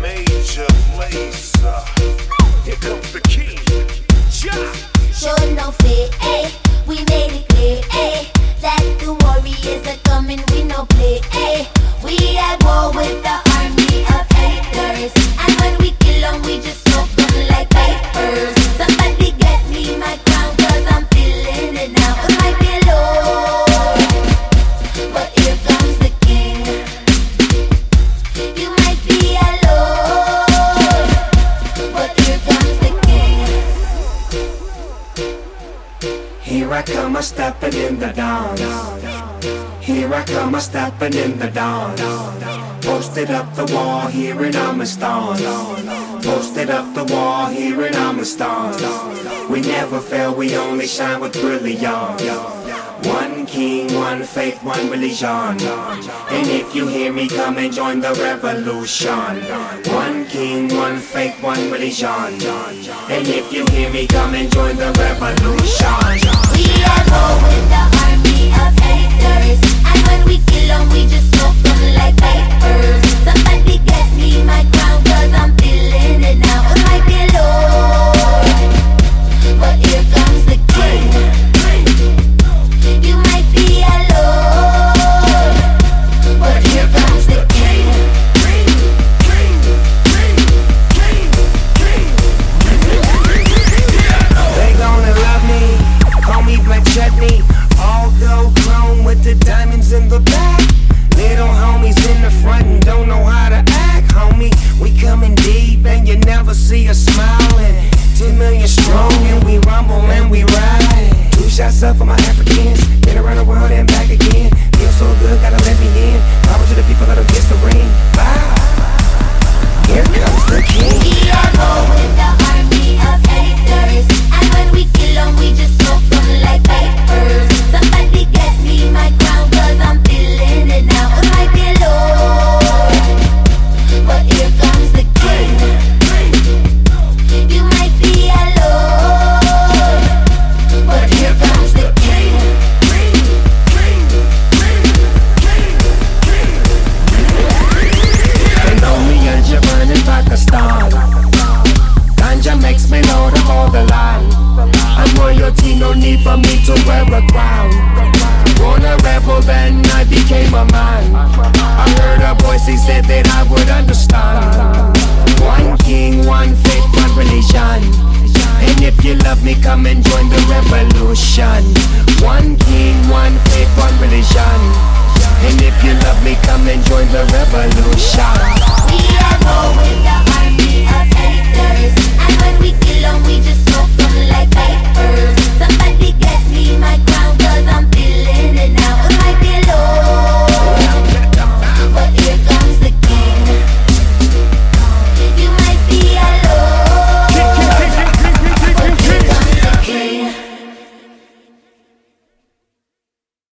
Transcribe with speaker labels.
Speaker 1: Major Lazer. Here comes the king.
Speaker 2: No fear, eh? We made it clear, eh? That the warriors are coming, we no play, eh?
Speaker 3: Come, I'm stepping in the dawn. Here I come, I'm stepping in the dawn. Posted up the wall, here and I'm a star. Posted up the wall, here and I'm a star. We never fail, we only shine with brilliance. One king, one faith, one religion. And if you hear me, come and join the revolution. One king, one faith, one religion. And if you hear me, come and join the revolution.
Speaker 2: We are war with king.
Speaker 3: Need for me to wear a crown. Born a rebel, then I became a man. I heard a voice, he said that I would understand. One king, one faith, one religion. And if you love me, come and join the revolution.